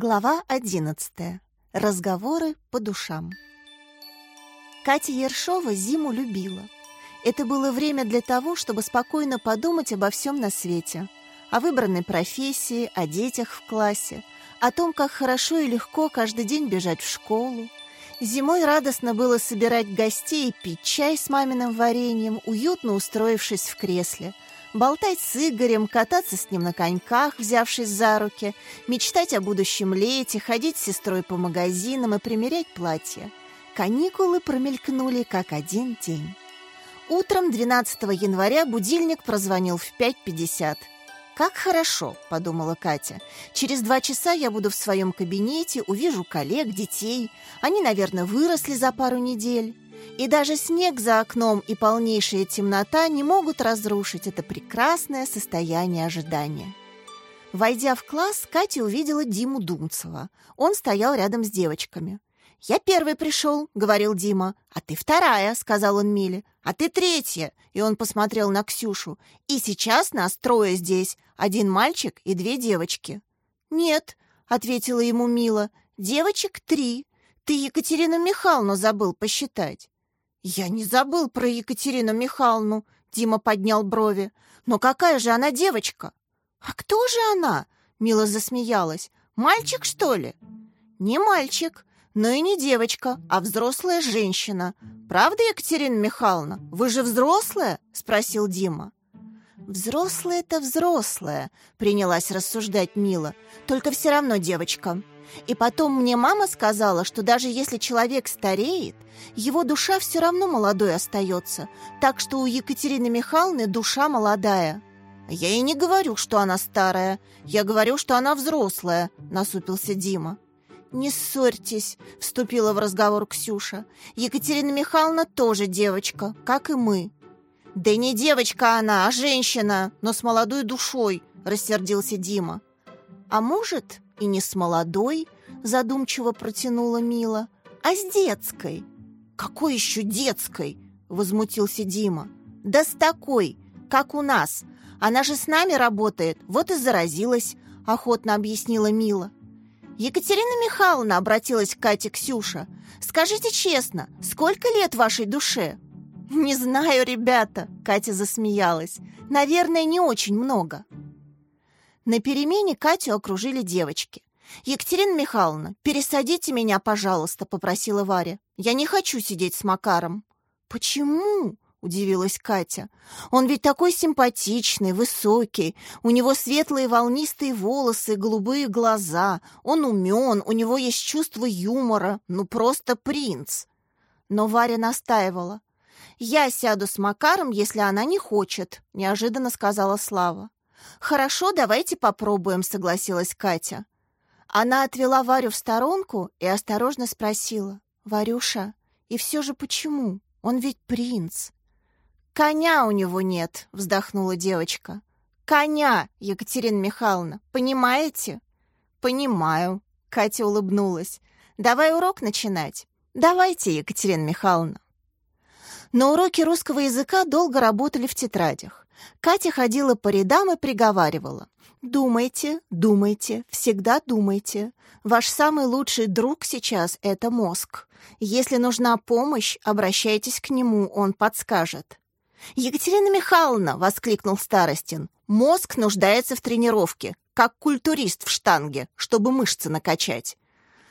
Глава 11. Разговоры по душам. Катя Ершова зиму любила. Это было время для того, чтобы спокойно подумать обо всем на свете. О выбранной профессии, о детях в классе, о том, как хорошо и легко каждый день бежать в школу. Зимой радостно было собирать гостей, пить чай с маминым вареньем, уютно устроившись в кресле – болтать с Игорем, кататься с ним на коньках, взявшись за руки, мечтать о будущем лете, ходить с сестрой по магазинам и примерять платья. Каникулы промелькнули как один день. Утром 12 января будильник прозвонил в 5.50. «Как хорошо», — подумала Катя. «Через два часа я буду в своем кабинете, увижу коллег, детей. Они, наверное, выросли за пару недель». И даже снег за окном и полнейшая темнота не могут разрушить это прекрасное состояние ожидания. Войдя в класс, Катя увидела Диму Думцева. Он стоял рядом с девочками. «Я первый пришел», — говорил Дима. «А ты вторая», — сказал он Миле. «А ты третья», — и он посмотрел на Ксюшу. «И сейчас нас трое здесь. Один мальчик и две девочки». «Нет», — ответила ему Мила. «Девочек три. Ты Екатерину Михайловну забыл посчитать». «Я не забыл про Екатерину Михайловну», — Дима поднял брови. «Но какая же она девочка?» «А кто же она?» — Мила засмеялась. «Мальчик, что ли?» «Не мальчик, но и не девочка, а взрослая женщина. Правда, Екатерина Михайловна? Вы же взрослая?» — спросил Дима. «Взрослая-то взрослая», — принялась рассуждать Мила. «Только все равно девочка». И потом мне мама сказала, что даже если человек стареет, его душа все равно молодой остается, так что у Екатерины Михайловны душа молодая. «Я и не говорю, что она старая. Я говорю, что она взрослая», — насупился Дима. «Не ссорьтесь», — вступила в разговор Ксюша. «Екатерина Михайловна тоже девочка, как и мы». «Да не девочка она, а женщина, но с молодой душой», — рассердился Дима. «А может, и не с молодой, задумчиво протянула Мила, а с детской. Какой еще детской? возмутился Дима. Да с такой, как у нас. Она же с нами работает, вот и заразилась, охотно объяснила Мила. Екатерина Михайловна обратилась к Кате Ксюша. Скажите честно, сколько лет вашей душе? Не знаю, ребята, Катя засмеялась. Наверное, не очень много. На перемене Катю окружили девочки. «Екатерина Михайловна, пересадите меня, пожалуйста», — попросила Варя. «Я не хочу сидеть с Макаром». «Почему?» — удивилась Катя. «Он ведь такой симпатичный, высокий, у него светлые волнистые волосы, голубые глаза, он умен, у него есть чувство юмора, ну просто принц». Но Варя настаивала. «Я сяду с Макаром, если она не хочет», — неожиданно сказала Слава. «Хорошо, давайте попробуем», — согласилась Катя. Она отвела Варю в сторонку и осторожно спросила. «Варюша, и все же почему? Он ведь принц». «Коня у него нет», — вздохнула девочка. «Коня, Екатерина Михайловна, понимаете?» «Понимаю», — Катя улыбнулась. «Давай урок начинать». «Давайте, Екатерина Михайловна». На уроке русского языка долго работали в тетрадях. Катя ходила по рядам и приговаривала. «Думайте, думайте, всегда думайте. Ваш самый лучший друг сейчас — это мозг. Если нужна помощь, обращайтесь к нему, он подскажет». «Екатерина Михайловна!» — воскликнул Старостин. «Мозг нуждается в тренировке, как культурист в штанге, чтобы мышцы накачать».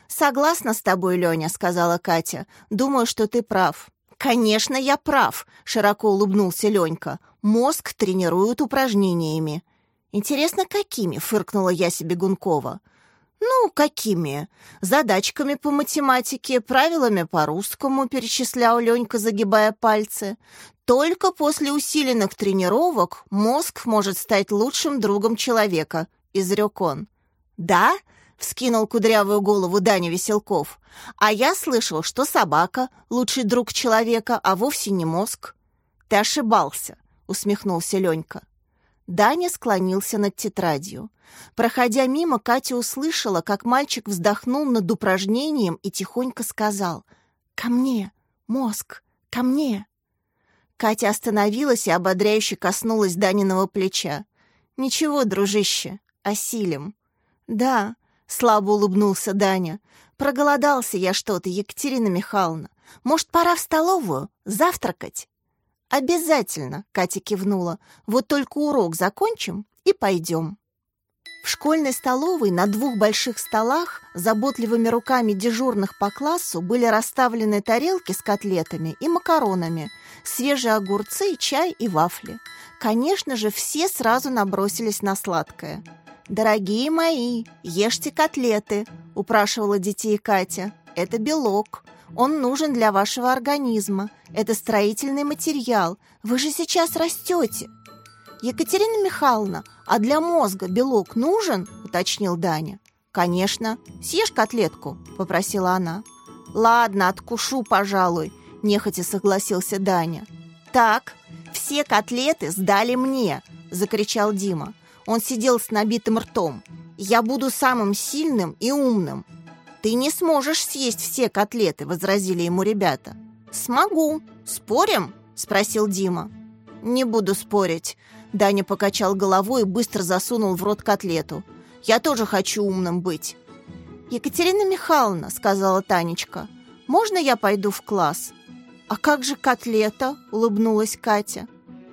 «Согласна с тобой, Леня», — сказала Катя. «Думаю, что ты прав. «Конечно, я прав», — широко улыбнулся Ленька. «Мозг тренируют упражнениями». «Интересно, какими?» — фыркнула я себе Гункова. «Ну, какими? Задачками по математике, правилами по русскому», — перечислял Ленька, загибая пальцы. «Только после усиленных тренировок мозг может стать лучшим другом человека», — изрек он. «Да?» — вскинул кудрявую голову Даня Веселков. «А я слышал, что собака — лучший друг человека, а вовсе не мозг». «Ты ошибался», — усмехнулся Ленька. Даня склонился над тетрадью. Проходя мимо, Катя услышала, как мальчик вздохнул над упражнением и тихонько сказал «Ко мне, мозг, ко мне». Катя остановилась и ободряюще коснулась Даниного плеча. «Ничего, дружище, осилим». «Да, слабо улыбнулся Даня. «Проголодался я что-то, Екатерина Михайловна. Может, пора в столовую? Завтракать?» «Обязательно», — Катя кивнула. «Вот только урок закончим и пойдем». В школьной столовой на двух больших столах заботливыми руками дежурных по классу были расставлены тарелки с котлетами и макаронами, свежие огурцы, чай и вафли. Конечно же, все сразу набросились на сладкое. «Дорогие мои, ешьте котлеты», — упрашивала детей Катя. «Это белок. Он нужен для вашего организма. Это строительный материал. Вы же сейчас растете. «Екатерина Михайловна, а для мозга белок нужен?» — уточнил Даня. «Конечно. Съешь котлетку?» — попросила она. «Ладно, откушу, пожалуй», — нехотя согласился Даня. «Так, все котлеты сдали мне!» — закричал Дима. Он сидел с набитым ртом. «Я буду самым сильным и умным». «Ты не сможешь съесть все котлеты», — возразили ему ребята. «Смогу. Спорим?» — спросил Дима. «Не буду спорить», Даня покачал головой и быстро засунул в рот котлету. «Я тоже хочу умным быть». «Екатерина Михайловна», — сказала Танечка, — «можно я пойду в класс?» «А как же котлета?» — улыбнулась Катя.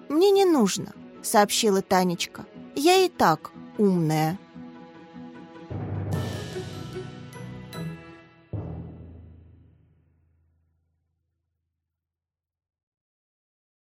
«Мне не нужно», — сообщила Танечка. «Я и так умная».